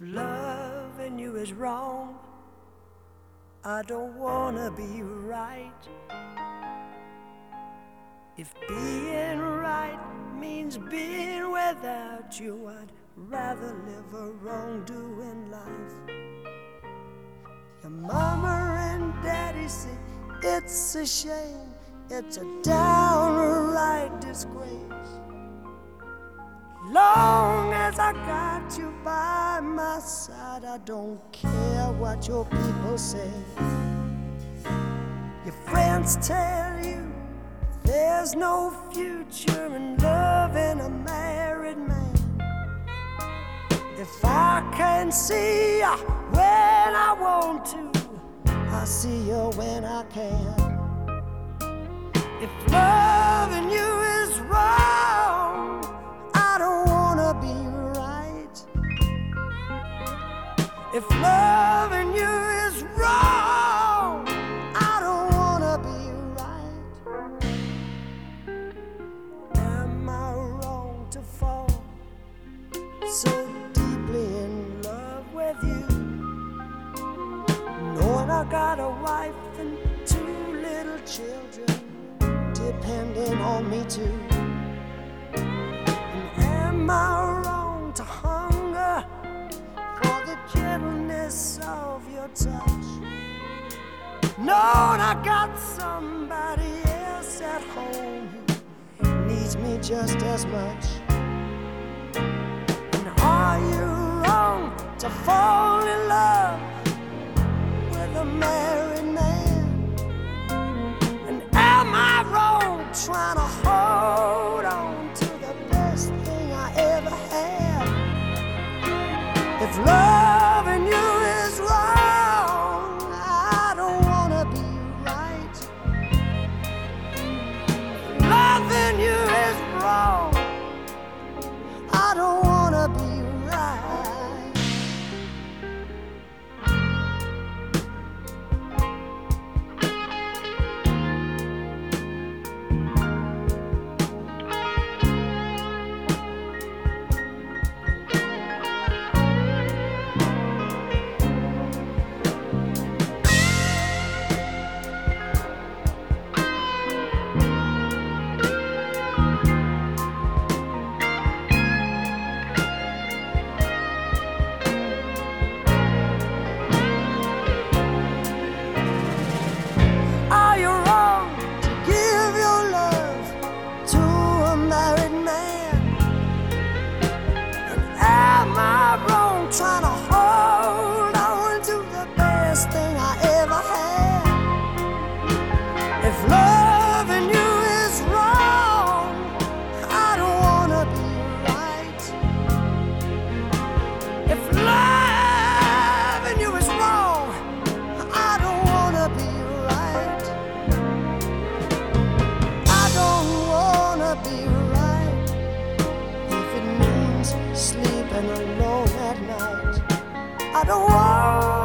loving you is wrong, I don't wanna be right. If being right means being without you, I'd rather live a wrongdoing life. Your mama and daddy say it's a shame, it's a downright disgrace. Long as I by my side, I don't care what your people say. Your friends tell you there's no future in loving a married man. If I can see you when I want to, I see you when I can. If loving If loving you is wrong, I don't wanna be right. Am I wrong to fall so deeply in love with you? Knowing I got a wife and two little children depending on me too. Your touch? Knowing I got somebody else at home who needs me just as much. And are you wrong to fall in love with a married man? And am I wrong trying I don't want